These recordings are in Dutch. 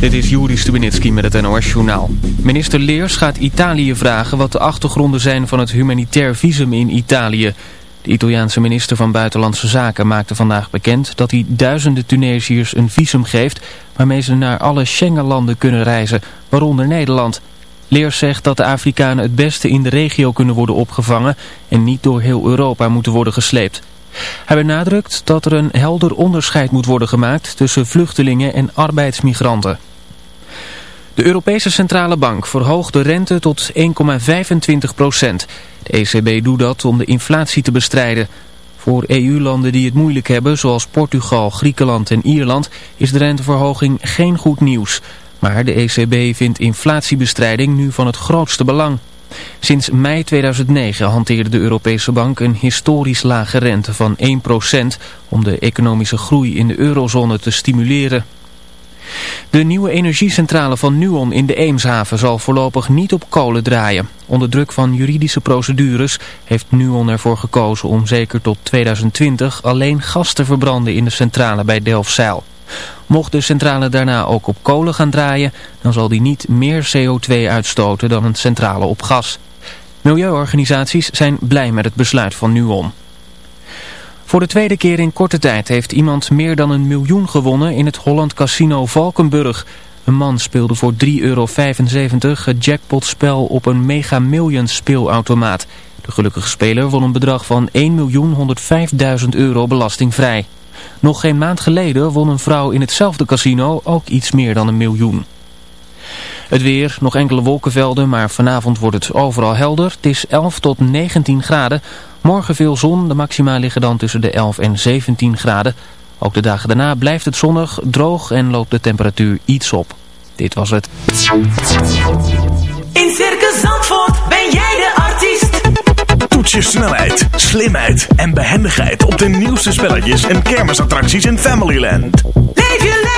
Dit is Juri Stubenitski met het NOS-journaal. Minister Leers gaat Italië vragen wat de achtergronden zijn van het humanitair visum in Italië. De Italiaanse minister van Buitenlandse Zaken maakte vandaag bekend dat hij duizenden Tunesiërs een visum geeft... waarmee ze naar alle Schengenlanden kunnen reizen, waaronder Nederland. Leers zegt dat de Afrikanen het beste in de regio kunnen worden opgevangen... en niet door heel Europa moeten worden gesleept. Hij benadrukt dat er een helder onderscheid moet worden gemaakt tussen vluchtelingen en arbeidsmigranten. De Europese Centrale Bank verhoogt de rente tot 1,25 procent. De ECB doet dat om de inflatie te bestrijden. Voor EU-landen die het moeilijk hebben, zoals Portugal, Griekenland en Ierland, is de renteverhoging geen goed nieuws. Maar de ECB vindt inflatiebestrijding nu van het grootste belang. Sinds mei 2009 hanteerde de Europese Bank een historisch lage rente van 1% om de economische groei in de eurozone te stimuleren. De nieuwe energiecentrale van Nuon in de Eemshaven zal voorlopig niet op kolen draaien. Onder druk van juridische procedures heeft Nuon ervoor gekozen om zeker tot 2020 alleen gas te verbranden in de centrale bij Delfzijl. Mocht de centrale daarna ook op kolen gaan draaien, dan zal die niet meer CO2 uitstoten dan een centrale op gas. Milieuorganisaties zijn blij met het besluit van Nuon. Voor de tweede keer in korte tijd heeft iemand meer dan een miljoen gewonnen in het Holland Casino Valkenburg. Een man speelde voor 3,75 euro het jackpotspel op een Mega Millions speelautomaat. De gelukkige speler won een bedrag van 1.105.000 euro belastingvrij. Nog geen maand geleden won een vrouw in hetzelfde casino ook iets meer dan een miljoen. Het weer, nog enkele wolkenvelden, maar vanavond wordt het overal helder. Het is 11 tot 19 graden. Morgen veel zon, de maxima liggen dan tussen de 11 en 17 graden. Ook de dagen daarna blijft het zonnig, droog en loopt de temperatuur iets op. Dit was het. In Circus Zandvoort ben jij de artiest. Toets je snelheid, slimheid en behendigheid op de nieuwste spelletjes en kermisattracties in Familyland. Leef je lekker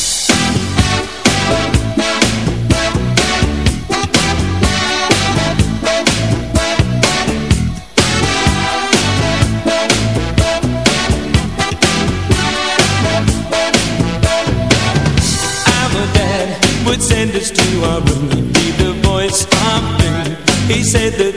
He said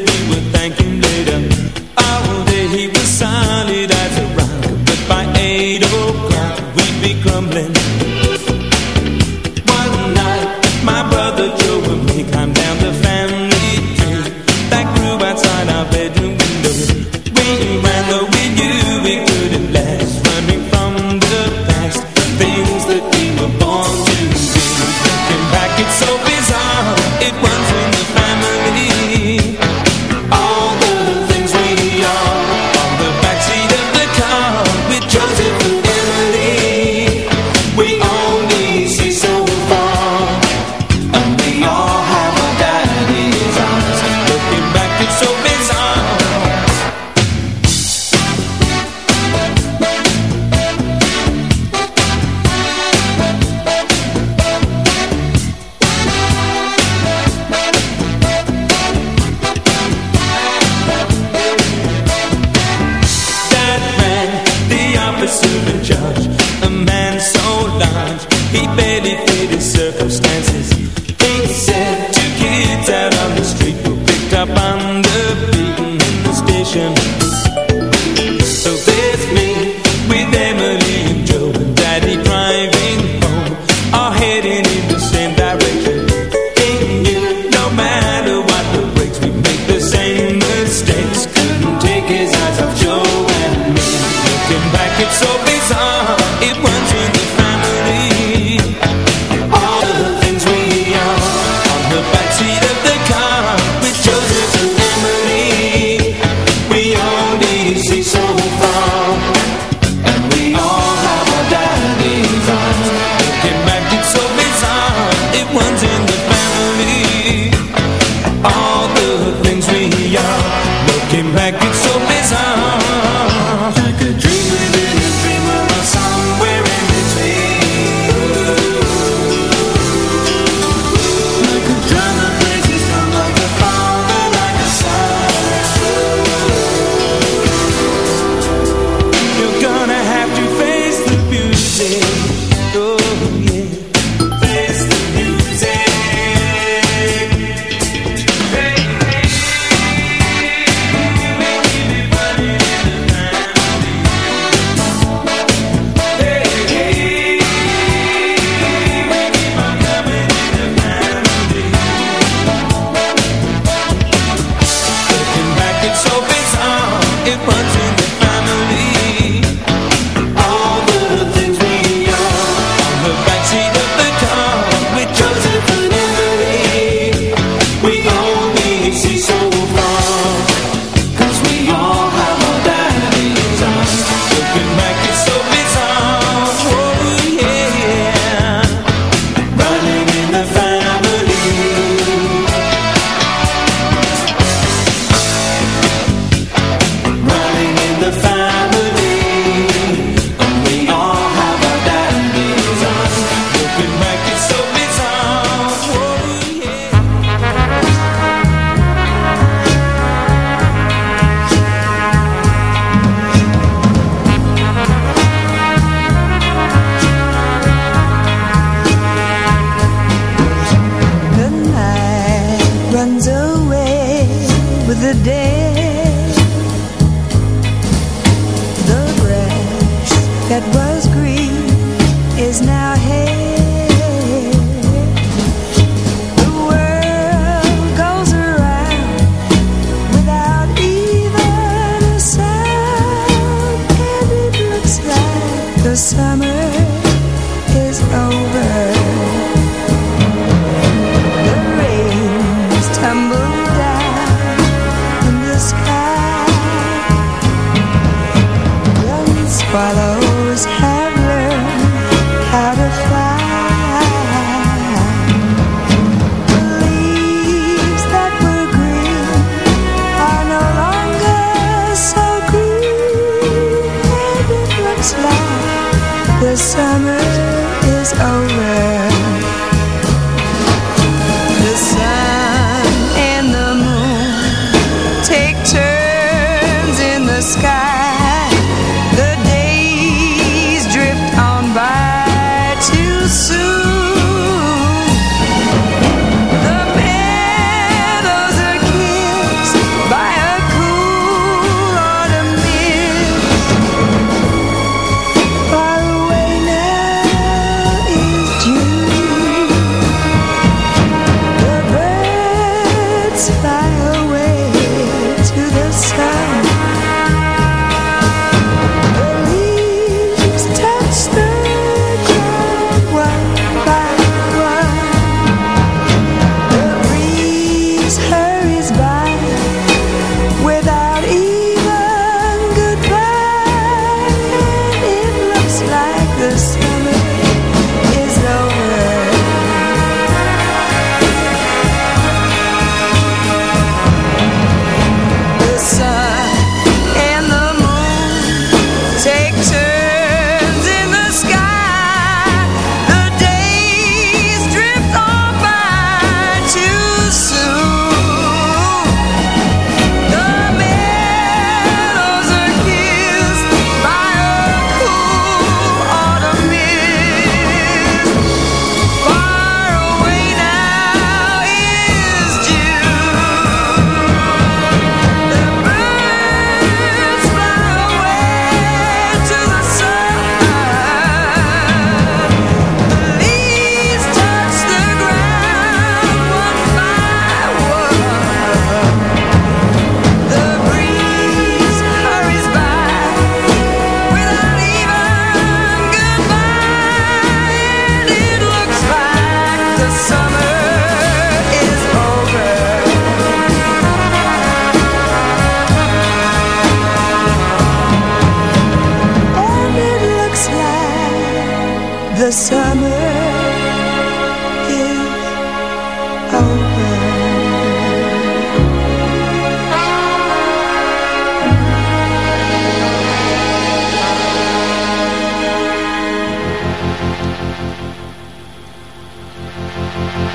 Thank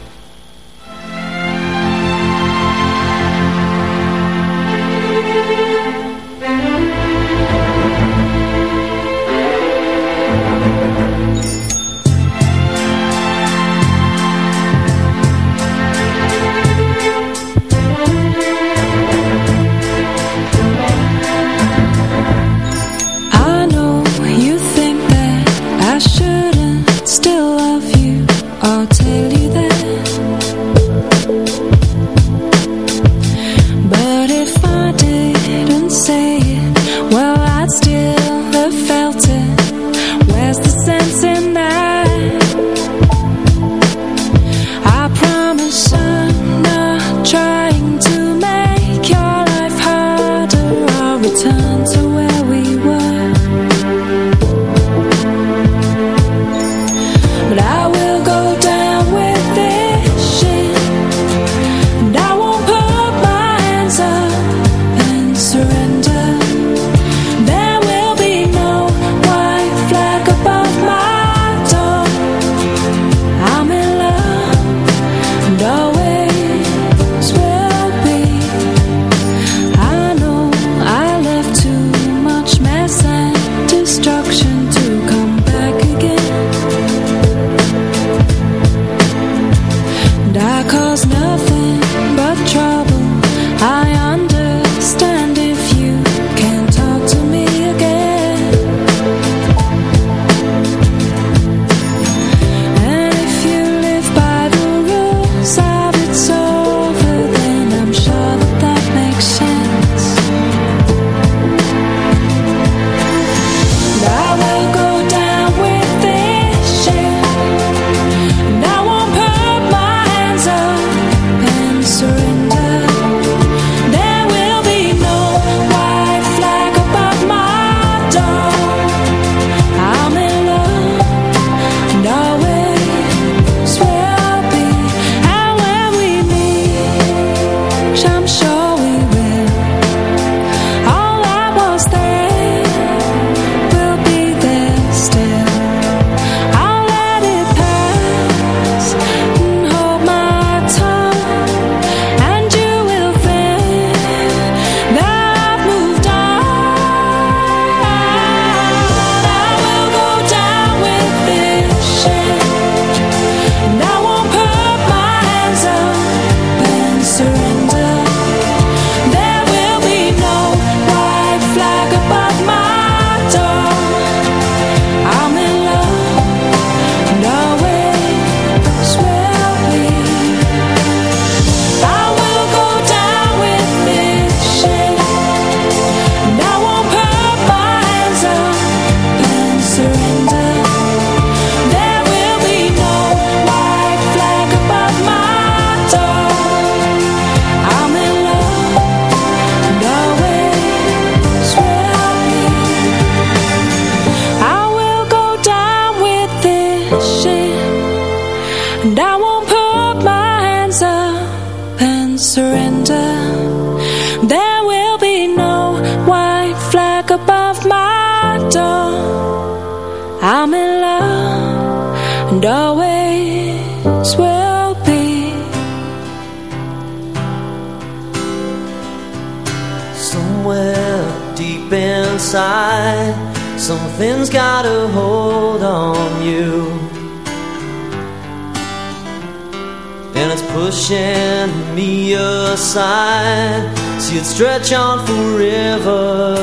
you. inside. Something's got a hold on you. And it's pushing me aside. See it stretch on forever.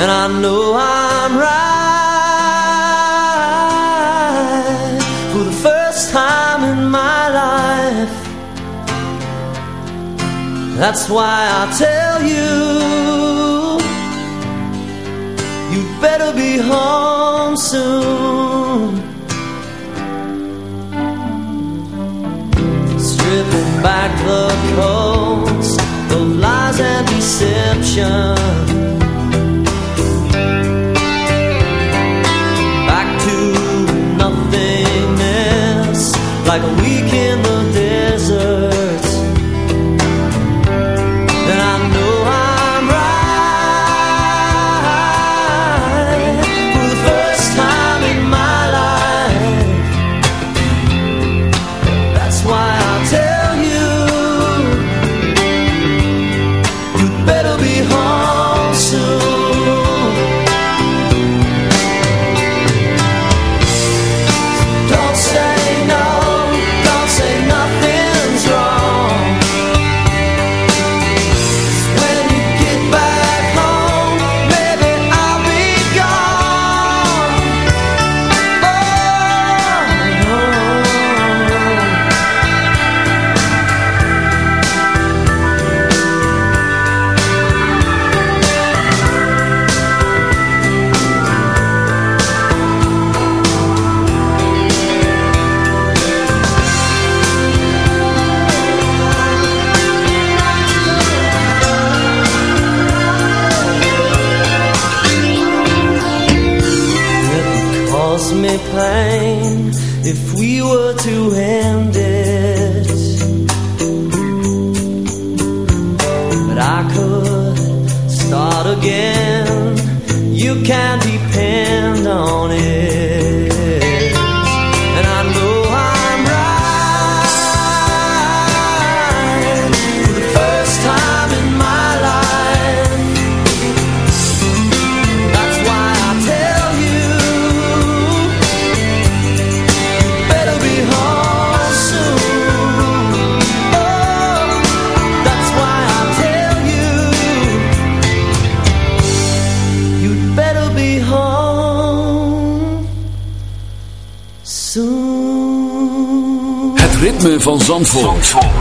And I know I'm right. For the first time in my life. That's why I tell you You better be home soon. Stripping back the coats The lies and deception.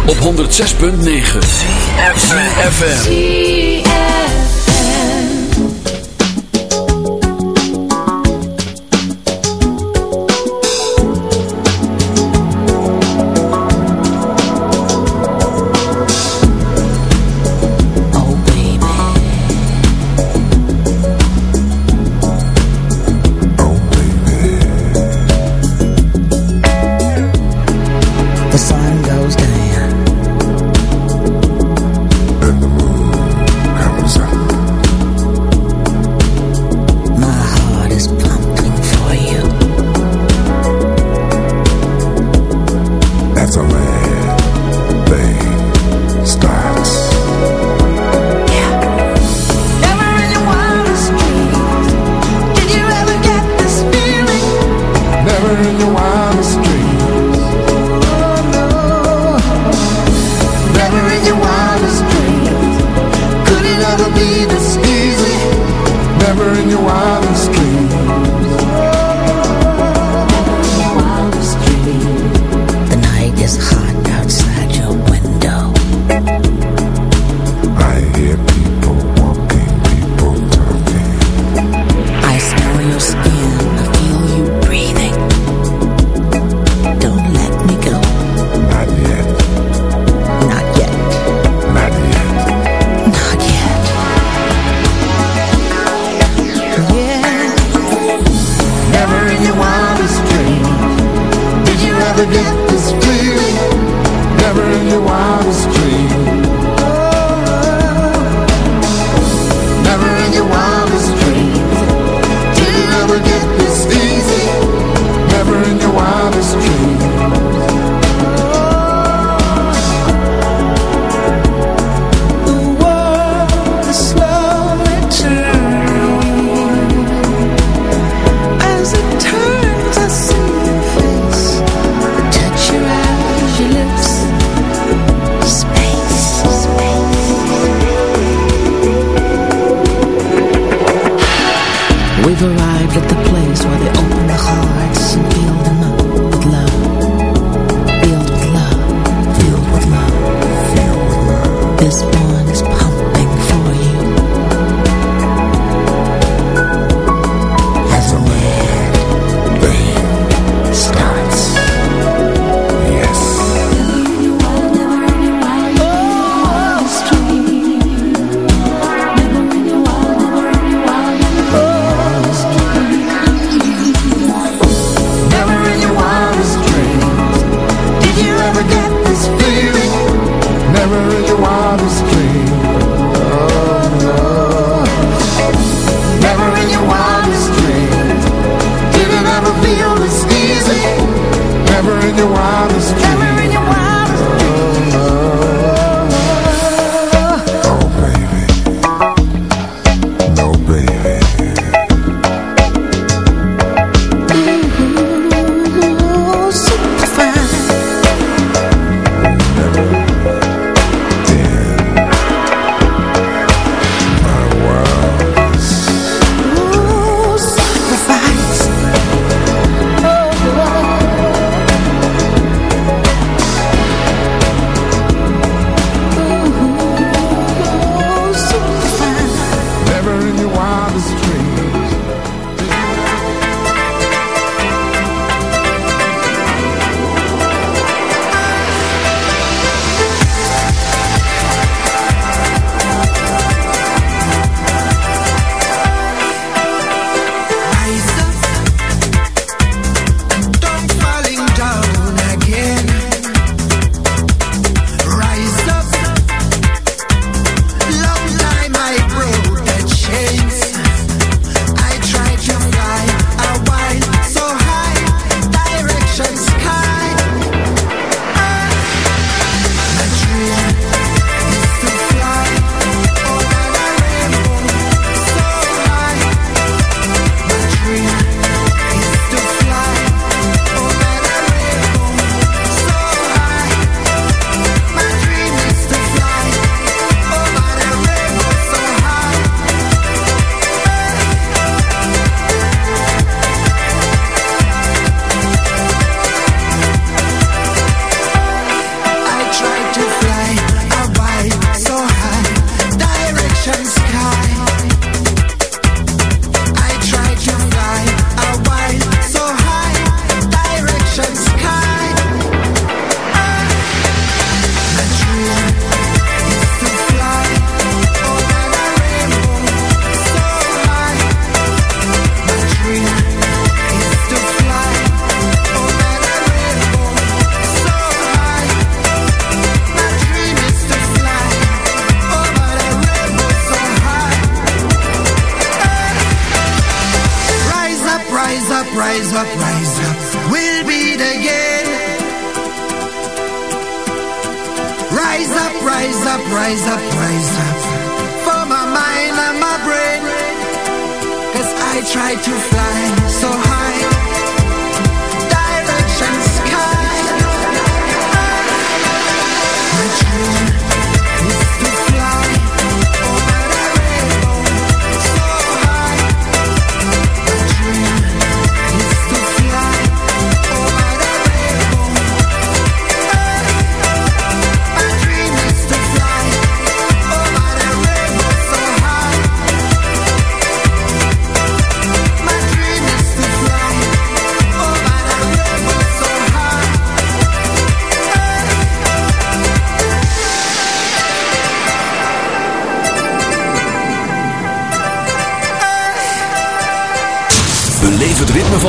Op 106.9 FM.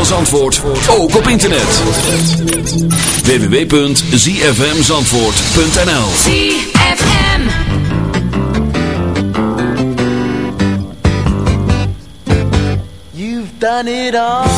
van Zandvoort ook op internet. www.zfmzandvoort.nl ZFM You've done it all.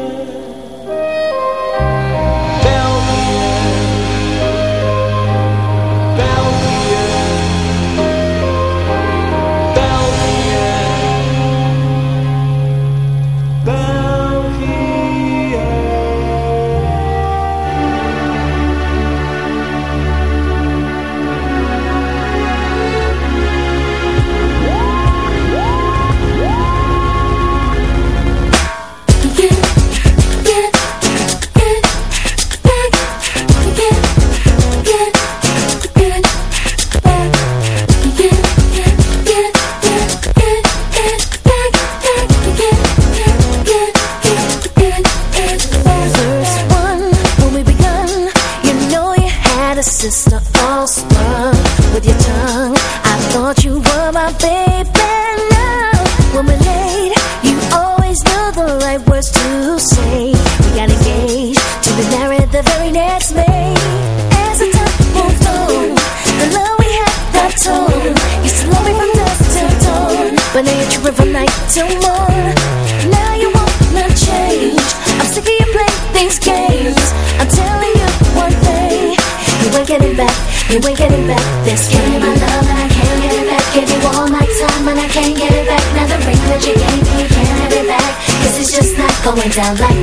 Down like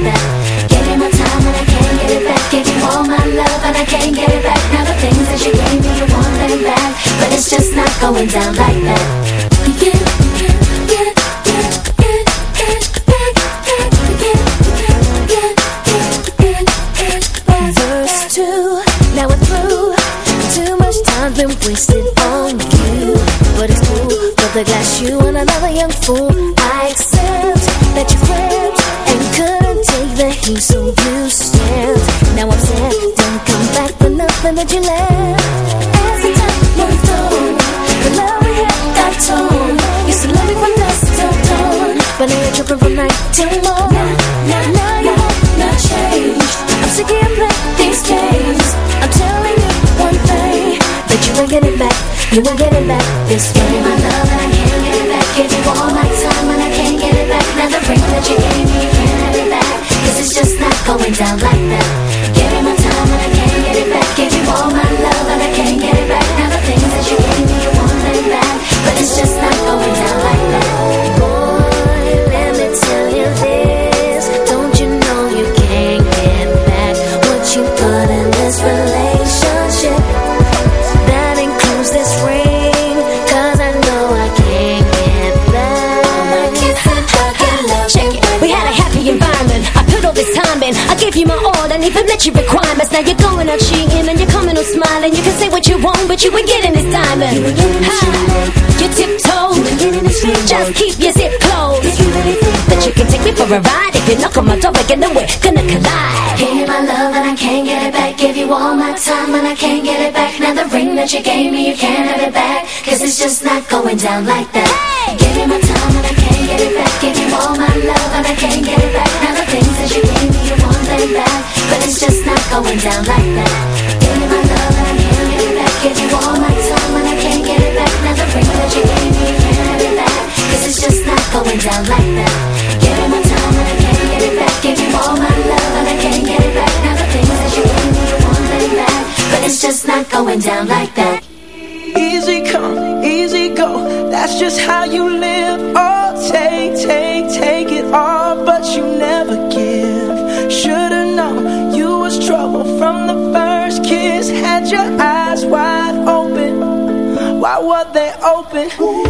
ain't getting back. You ain't getting back this game. My love and I can't get it back. Give you all my time and I can't get it back. Now the ring that you gave me, you can't have it back. Cause it's just not going down like that. Give you my time and I can't get it back. Give you all my you my all and even met your requirements. Now you're going out cheating and you're coming out smiling. You can say what you want, but you ain't getting this diamond. You ain't getting this You tiptoe. You ain't getting this Just keep your zip closed. If you really think that you can take me for a ride, if you knock on my door again, then we're gonna collide. Give you my love and I can't get it back. Give you all my time and I can't get it back. Now the ring that you gave me, you can't have it back. Cause it's just not going down like that. Give you my time and I can't get it back. Give you all my love and I can't get it back. Me, them back. But it's just not going down like that. Give you my love and I can't get it back. Give you all my time and I can't get it back. Now the ring that you gave me, can't have it back. Cause it's just not going down like that. Give you my time and I can't get it back. Give you all my love and I can't get it back. Now the things that you gave me, you not going down like that. Easy come, easy go. That's just how you live. Why were they open?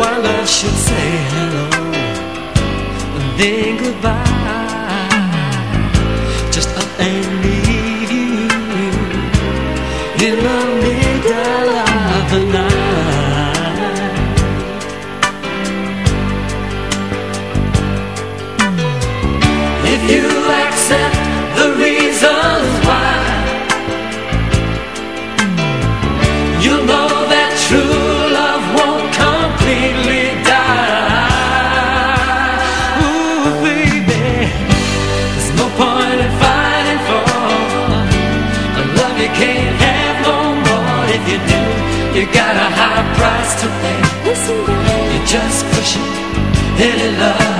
Why love should say hello and then goodbye. yesterday. Listen. You're just pushing any love.